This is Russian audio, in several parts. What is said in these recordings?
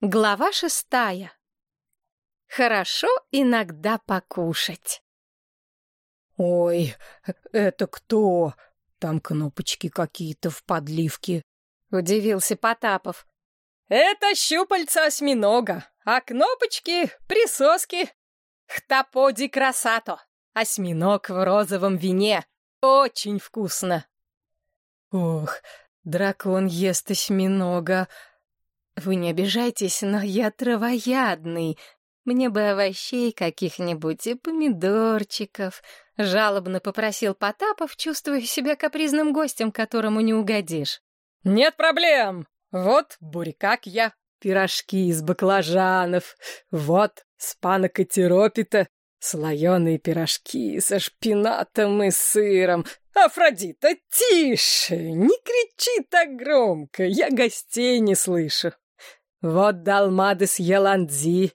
Глава шестая. Хорошо иногда покушать. «Ой, это кто? Там кнопочки какие-то в подливке», — удивился Потапов. «Это щупальца осьминога, а кнопочки — присоски. Хтаподи красато, осьминог в розовом вине. Очень вкусно». «Ох, дракон ест осьминога, «Вы не обижайтесь, но я травоядный. Мне бы овощей каких-нибудь и помидорчиков», — жалобно попросил Потапов, чувствуя себя капризным гостем, которому не угодишь. «Нет проблем. Вот бурикак я, пирожки из баклажанов. Вот спанок и тиропита, слоеные пирожки со шпинатом и сыром. Афродита, тише, не кричи так громко, я гостей не слышу. Вот далмады с еландзи,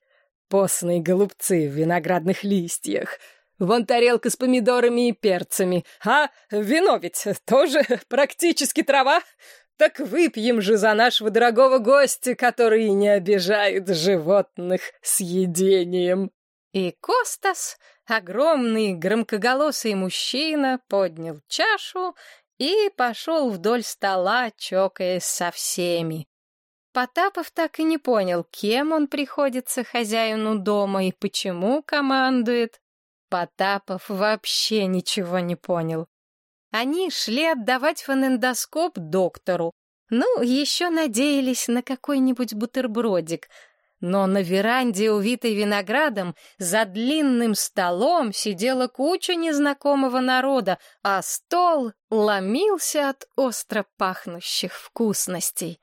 постные голубцы в виноградных листьях. Вон тарелка с помидорами и перцами. А вино ведь тоже практически трава. Так выпьем же за нашего дорогого гостя, который не обижает животных с едением. И Костас, огромный громкоголосый мужчина, поднял чашу и пошел вдоль стола, чокаясь со всеми. Потапов так и не понял, кем он приходится хозяину дома и почему командует. Потапов вообще ничего не понял. Они шли отдавать фонендоскоп доктору. Ну, еще надеялись на какой-нибудь бутербродик. Но на веранде, увитой виноградом, за длинным столом сидела куча незнакомого народа, а стол ломился от остро пахнущих вкусностей.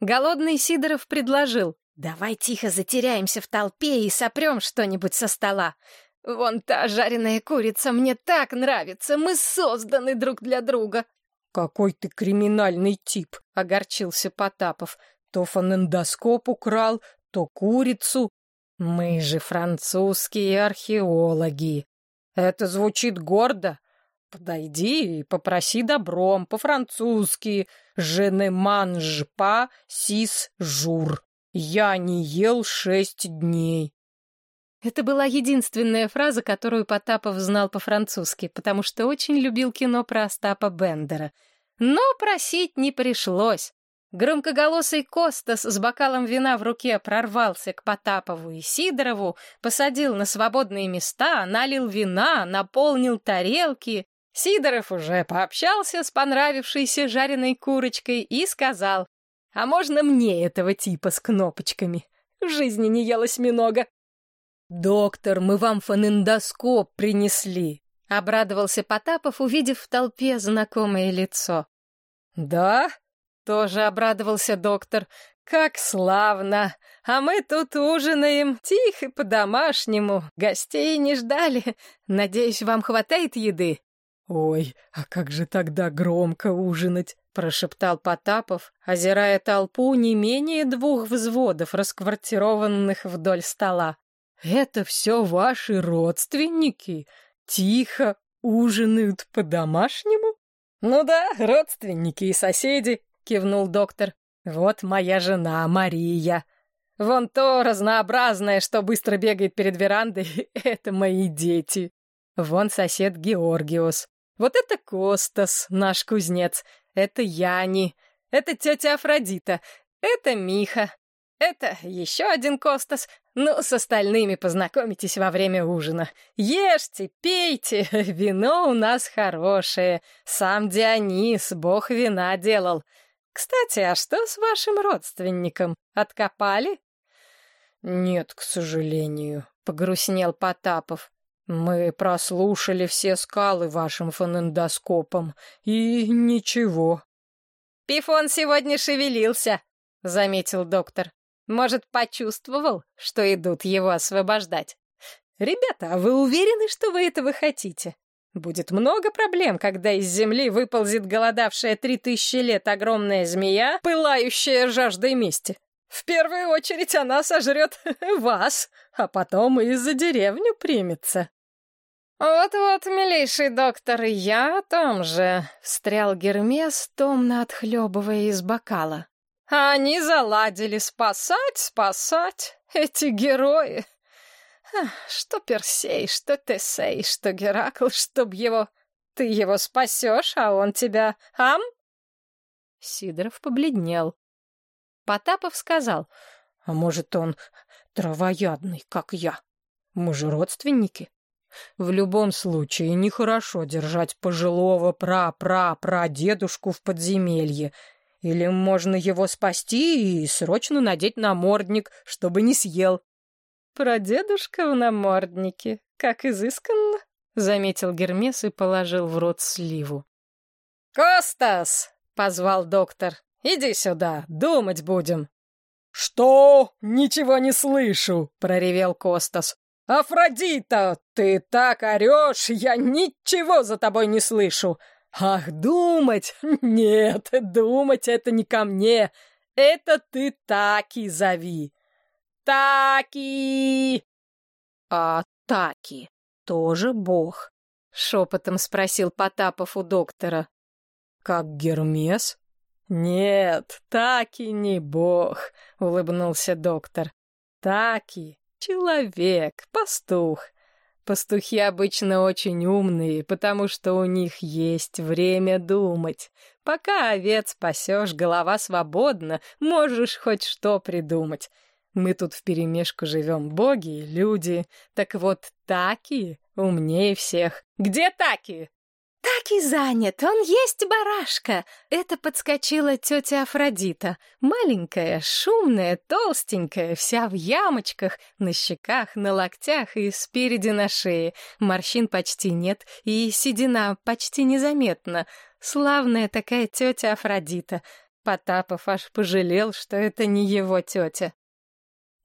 Голодный Сидоров предложил. «Давай тихо затеряемся в толпе и сопрем что-нибудь со стола. Вон та жареная курица мне так нравится, мы созданы друг для друга». «Какой ты криминальный тип!» — огорчился Потапов. «То фонендоскоп украл, то курицу. Мы же французские археологи. Это звучит гордо, Подойди и попроси добром по-французски «Je ne mange pas six jours». «Я не ел шесть дней». Это была единственная фраза, которую Потапов знал по-французски, потому что очень любил кино про Остапа Бендера. Но просить не пришлось. Громкоголосый Костас с бокалом вина в руке прорвался к Потапову и Сидорову, посадил на свободные места, налил вина, наполнил тарелки. Сидоров уже пообщался с понравившейся жареной курочкой и сказал, «А можно мне этого типа с кнопочками? В жизни не елось много». «Доктор, мы вам фонендоскоп принесли», — обрадовался Потапов, увидев в толпе знакомое лицо. «Да?» — тоже обрадовался доктор. «Как славно! А мы тут ужинаем, тихо, по-домашнему. Гостей не ждали. Надеюсь, вам хватает еды?» «Ой, а как же тогда громко ужинать?» — прошептал Потапов, озирая толпу не менее двух взводов, расквартированных вдоль стола. «Это все ваши родственники? Тихо ужинают по-домашнему?» «Ну да, родственники и соседи», — кивнул доктор. «Вот моя жена Мария. Вон то разнообразное, что быстро бегает перед верандой, это мои дети. Вон сосед Георгиус. Вот это Костас, наш кузнец. Это Яни. Это тетя Афродита. Это Миха. Это еще один Костас. Ну, с остальными познакомитесь во время ужина. Ешьте, пейте, вино у нас хорошее. Сам Дионис, бог вина делал. Кстати, а что с вашим родственником? Откопали? Нет, к сожалению, погрустнел Потапов. Мы прослушали все скалы вашим фонендоскопом, и ничего. Пифон сегодня шевелился, заметил доктор. Может, почувствовал, что идут его освобождать. Ребята, а вы уверены, что вы этого хотите? Будет много проблем, когда из земли выползет голодавшая три тысячи лет огромная змея, пылающая жаждой мести. В первую очередь она сожрет вас, а потом и за деревню примется. «Вот-вот, милейший доктор, я о том же», — встрял Гермес, томно отхлебывая из бокала. А они заладили спасать, спасать, эти герои. Что Персей, что Тесей, что Геракл, чтоб его... Ты его спасешь, а он тебя... Ам? Сидоров побледнел. Потапов сказал, а может, он травоядный, как я. Мы же родственники. В любом случае, нехорошо держать пожилого пра-пра-прадедушку в подземелье. Или можно его спасти и срочно надеть намордник, чтобы не съел. «Прадедушка в наморднике, как изысканно», — заметил Гермес и положил в рот сливу. «Костас!» — позвал доктор. «Иди сюда, думать будем». «Что? Ничего не слышу!» — проревел Костас. «Афродита, ты так орешь, я ничего за тобой не слышу!» «Ах, думать? Нет, думать это не ко мне. Это ты Таки зови!» «Таки!» «А Таки тоже бог?» — шепотом спросил Потапов у доктора. «Как Гермес?» «Нет, Таки не бог», — улыбнулся доктор. «Таки — человек, пастух. Пастухи обычно очень умные, потому что у них есть время думать. Пока овец пасешь, голова свободна, можешь хоть что придумать. Мы тут вперемешку живем, боги и люди. Так вот, Таки умнее всех. Где Таки? «Так и занят, он есть барашка!» Это подскочила тетя Афродита. Маленькая, шумная, толстенькая, вся в ямочках, на щеках, на локтях и спереди на шее. Морщин почти нет, и седина почти незаметна. Славная такая тетя Афродита. Потапов аж пожалел, что это не его тетя.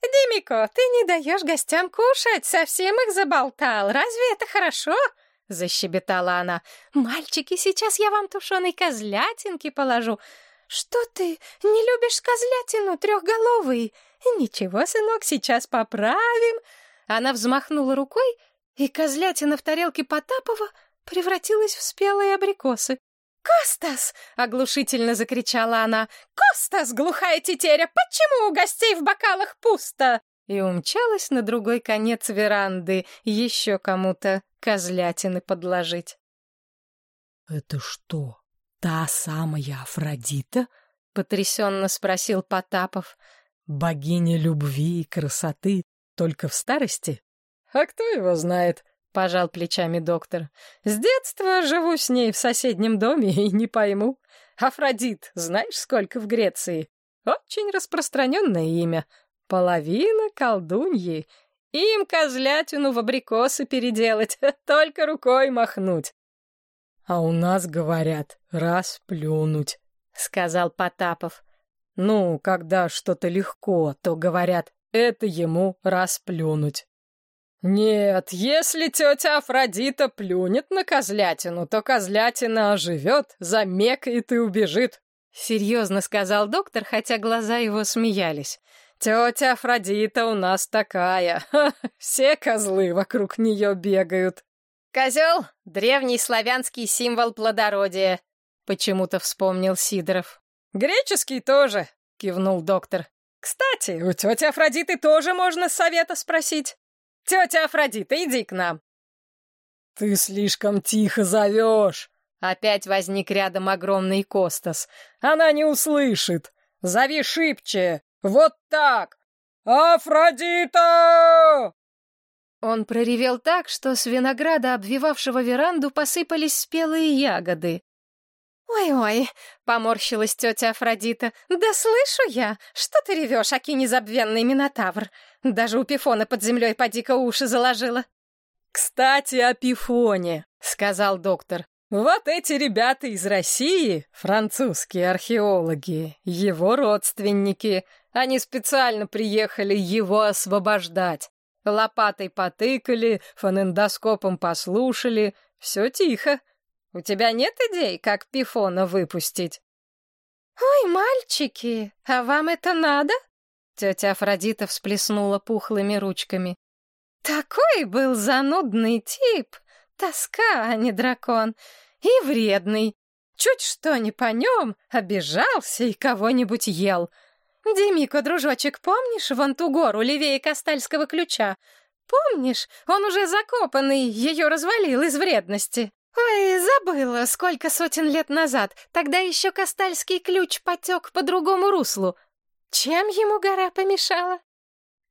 «Димико, ты не даешь гостям кушать, совсем их заболтал. Разве это хорошо?» — защебетала она. «Мальчики, сейчас я вам тушеной козлятинки положу. Что ты, не любишь козлятину трехголовый? Ничего, сынок, сейчас поправим». Она взмахнула рукой, и козлятина в тарелке Потапова превратилась в спелые абрикосы. «Костас!» — оглушительно закричала она. «Костас, глухая тетеря, почему у гостей в бокалах пусто?» И умчалась на другой конец веранды еще кому-то козлятины подложить. «Это что, та самая Афродита?» — потрясенно спросил Потапов. «Богиня любви и красоты только в старости?» «А кто его знает?» — пожал плечами доктор. «С детства живу с ней в соседнем доме и не пойму. Афродит, знаешь, сколько в Греции? Очень распространенное имя. Половина колдуньи, им козлятину в абрикосы переделать, только рукой махнуть. А у нас говорят «расплюнуть», — сказал Потапов. Ну, когда что-то легко, то говорят «это ему расплюнуть». Нет, если тетя Афродита плюнет на козлятину, то козлятина оживет, замекает и убежит. Серьезно сказал доктор, хотя глаза его смеялись. Тетя Афродита у нас такая. Ха, все козлы вокруг нее бегают. Козел — древний славянский символ плодородия, — почему-то вспомнил Сидоров. Греческий тоже, — кивнул доктор. Кстати, у тети Афродиты тоже можно совета спросить. Тетя Афродита, иди к нам. Ты слишком тихо зовешь. Опять возник рядом огромный Костас. Она не услышит. Зови шибче. Вот так! Афродита!» Он проревел так, что с винограда, обвивавшего веранду, посыпались спелые ягоды. «Ой-ой!» — поморщилась тетя Афродита. «Да слышу я! Что ты ревешь, аки незабвенный минотавр? Даже у Пифона под землей поди-ка уши заложила!» «Кстати, о Пифоне!» — сказал доктор. «Вот эти ребята из России, французские археологи, его родственники, они специально приехали его освобождать. Лопатой потыкали, фонендоскопом послушали. Все тихо. У тебя нет идей, как Пифона выпустить? «Ой, мальчики, а вам это надо?» Тетя Афродита всплеснула пухлыми ручками. «Такой был занудный тип. Тоска, а не дракон. И вредный. Чуть что не по нем, обижался и кого-нибудь ел. Демико, дружочек, помнишь вон ту гору левее Кастальского ключа? Помнишь, он уже закопанный, ее развалил из вредности. Ой, забыла, сколько сотен лет назад. Тогда еще Кастальский ключ потек по другому руслу. Чем ему гора помешала?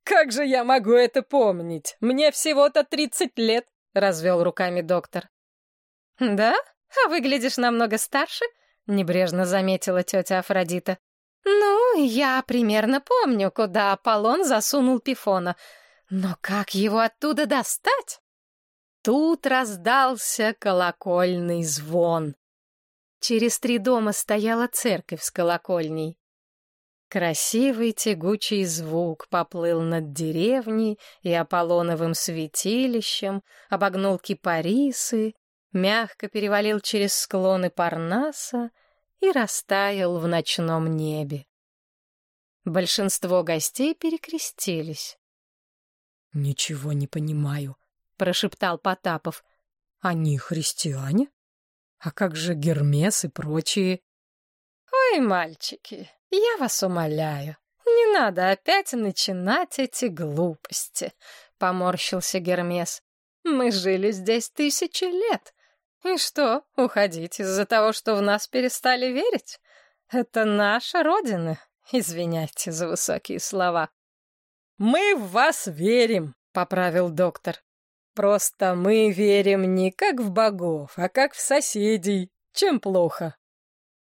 «Как же я могу это помнить? Мне всего-то тридцать лет», — развел руками доктор. «Да? А выглядишь намного старше?» — небрежно заметила тетя Афродита. «Ну, я примерно помню, куда Аполлон засунул Пифона. Но как его оттуда достать?» Тут раздался колокольный звон. Через три дома стояла церковь с колокольней. Красивый тягучий звук поплыл над деревней и Аполлоновым святилищем, обогнул кипарисы, мягко перевалил через склоны Парнаса и растаял в ночном небе. Большинство гостей перекрестились. «Ничего не понимаю», — прошептал Потапов. «Они христиане? А как же Гермес и прочие?» «Ой, мальчики, я вас умоляю, не надо опять начинать эти глупости», — поморщился Гермес. «Мы жили здесь тысячи лет. И что, уходить из-за того, что в нас перестали верить? Это наша родина. Извиняйте за высокие слова». «Мы в вас верим», — поправил доктор. «Просто мы верим не как в богов, а как в соседей. Чем плохо?»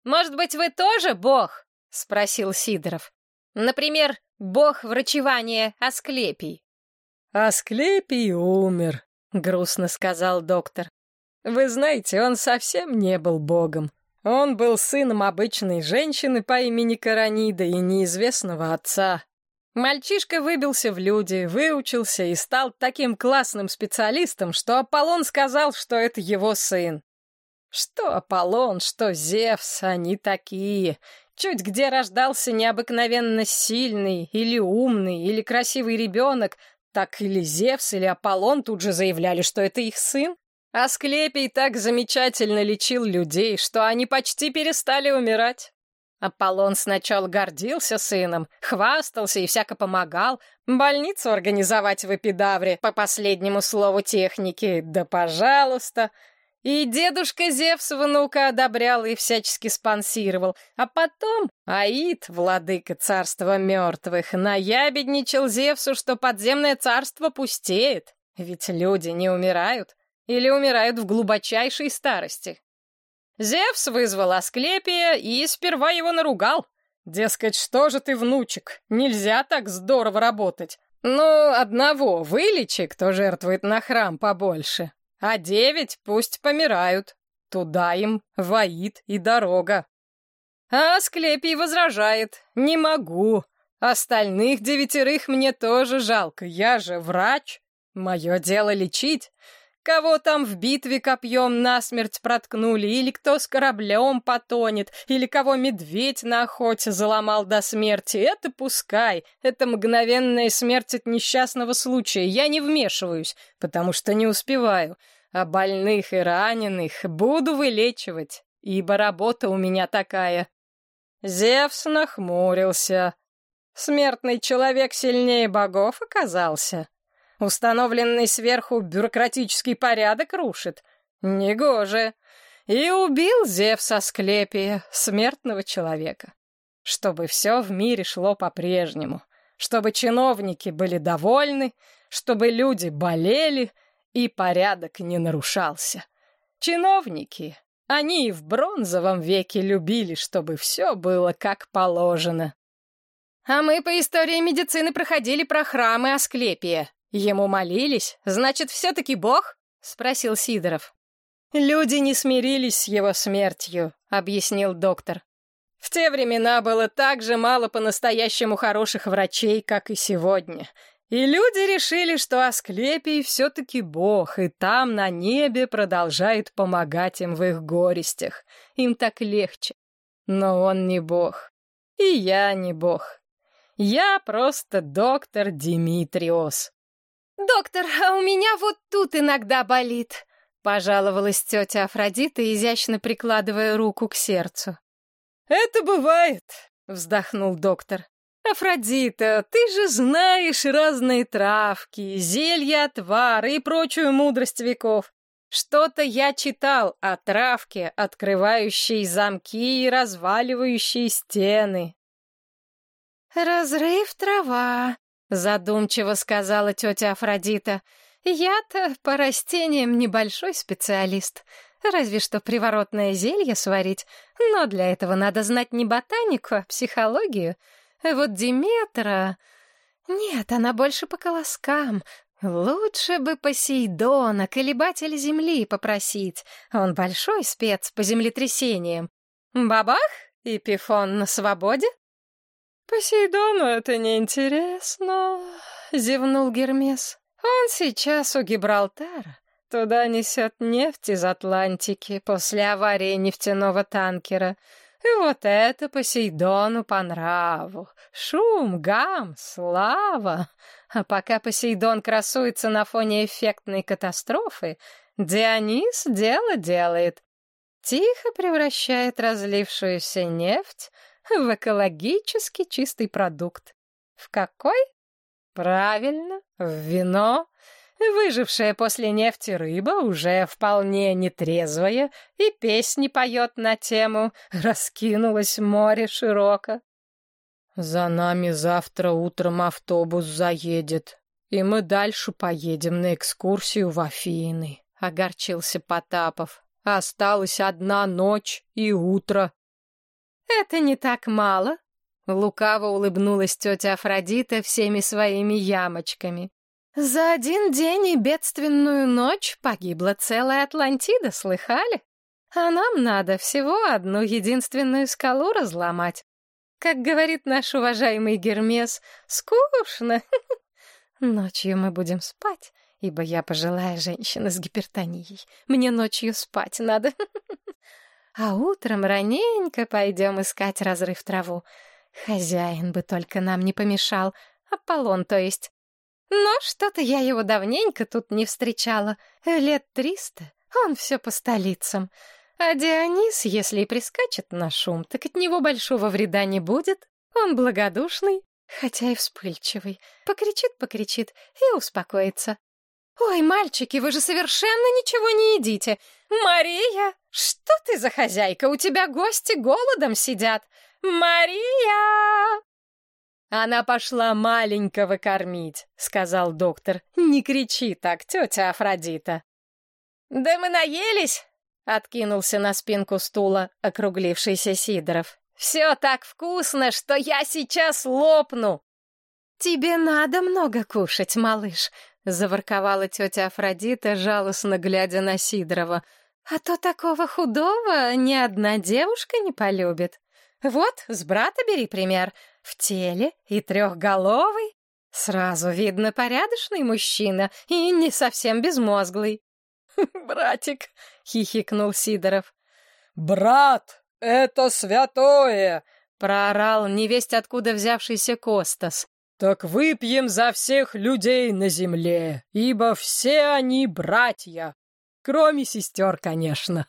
«Может быть, вы тоже бог?» — спросил Сидоров. «Например, бог врачевания Асклепий». «Асклепий умер», — грустно сказал доктор. «Вы знаете, он совсем не был богом. Он был сыном обычной женщины по имени Каранида и неизвестного отца. Мальчишка выбился в люди, выучился и стал таким классным специалистом, что Аполлон сказал, что это его сын. Что Аполлон, что Зевс, они такие. Чуть где рождался необыкновенно сильный, или умный, или красивый ребенок, так или Зевс, или Аполлон тут же заявляли, что это их сын. Асклепий так замечательно лечил людей, что они почти перестали умирать. Аполлон сначала гордился сыном, хвастался и всяко помогал. Больницу организовать в Эпидавре по последнему слову техники, да пожалуйста. И дедушка Зевс внука одобрял и всячески спонсировал. А потом Аид, владыка царства мертвых, наябедничал Зевсу, что подземное царство пустеет. Ведь люди не умирают или умирают в глубочайшей старости. Зевс вызвал Асклепия и сперва его наругал. Дескать, что же ты, внучек, нельзя так здорово работать. Ну, одного вылечи, кто жертвует на храм побольше. А девять пусть помирают. Туда им воит и дорога. А Асклепий возражает. Не могу. Остальных девятерых мне тоже жалко. Я же врач. Мое дело лечить. Кого там в битве копьем насмерть проткнули, или кто с кораблем потонет, или кого медведь на охоте заломал до смерти, это пускай. Это мгновенная смерть от несчастного случая. Я не вмешиваюсь, потому что не успеваю. А больных и раненых буду вылечивать, ибо работа у меня такая. Зевс нахмурился. Смертный человек сильнее богов оказался. Установленный сверху бюрократический порядок рушит. Негоже. И убил Зевс Асклепия, смертного человека. Чтобы все в мире шло по-прежнему. Чтобы чиновники были довольны, чтобы люди болели, и порядок не нарушался. Чиновники, они и в бронзовом веке любили, чтобы все было как положено. А мы по истории медицины проходили про храмы Асклепия, «Ему молились? Значит, все-таки Бог?» — спросил Сидоров. «Люди не смирились с его смертью», — объяснил доктор. «В те времена было так же мало по-настоящему хороших врачей, как и сегодня. И люди решили, что Асклепий все-таки бог, и там, на небе, продолжает помогать им в их горестях. Им так легче. Но он не бог. И я не бог. Я просто доктор Димитриос. «Доктор, а у меня вот тут иногда болит», — пожаловалась тетя Афродита, изящно прикладывая руку к сердцу. «Это бывает», — вздохнул доктор. «Афродита, ты же знаешь разные травки, зелья, отвары и прочую мудрость веков. Что-то я читал о травке, открывающей замки и разваливающей стены». «Разрыв трава», — задумчиво сказала тетя Афродита. «Я-то по растениям небольшой специалист. Разве что приворотное зелье сварить. Но для этого надо знать не ботанику, а психологию. Вот Диметра... Нет, она больше по колоскам. Лучше бы Посейдона, колебатель земли, попросить. Он большой спец по землетрясениям. Бабах, и Пифон на свободе? «Посейдону это неинтересно», — зевнул Гермес. «Он сейчас у Гибралтара. Туда несет нефть из Атлантики после аварии нефтяного танкера. И вот это Посейдону по нраву. Шум, гам, слава. А пока Посейдон красуется на фоне эффектной катастрофы, Дионис дело делает. Тихо превращает разлившуюся нефть в экологически чистый продукт. В какой? Правильно, в вино. Выжившая после нефти рыба уже вполне нетрезвая и песни поет на тему «Раскинулось море широко». «За нами завтра утром автобус заедет, и мы дальше поедем на экскурсию в Афины», — огорчился Потапов. «Осталась одна ночь и утро». «Это не так мало», — лукаво улыбнулась тетя Афродита всеми своими ямочками. За один день и бедственную ночь погибла целая Атлантида, слыхали? А нам надо всего одну единственную скалу разломать. Как говорит наш уважаемый Гермес, скучно. Ночью мы будем спать, ибо я пожилая женщина с гипертонией. Мне ночью спать надо. А утром раненько пойдем искать разрыв траву. Хозяин бы только нам не помешал. Аполлон, то есть. Но что-то я его давненько тут не встречала. Лет триста. Он все по столицам. А Дионис, если и прискачет на шум, так от него большого вреда не будет. Он благодушный, хотя и вспыльчивый. Покричит-покричит и успокоится. «Ой, мальчики, вы же совершенно ничего не едите! Мария, что ты за хозяйка? У тебя гости голодом сидят! Мария!» «Она пошла маленького кормить», — сказал доктор. «Не кричи так, тетя Афродита». «Да мы наелись!» — откинулся на спинку стула округлившийся Сидоров. «Все так вкусно, что я сейчас лопну!» «Тебе надо много кушать, малыш», — заворковала тетя Афродита, жалостно глядя на Сидорова. «А то такого худого ни одна девушка не полюбит. Вот, с брата бери пример в теле и трехголовый. Сразу видно порядочный мужчина и не совсем безмозглый. «Братик!» — хихикнул Сидоров. «Брат, это святое!» — проорал невесть откуда взявшийся Костас. «Так выпьем за всех людей на земле, ибо все они братья, кроме сестер, конечно».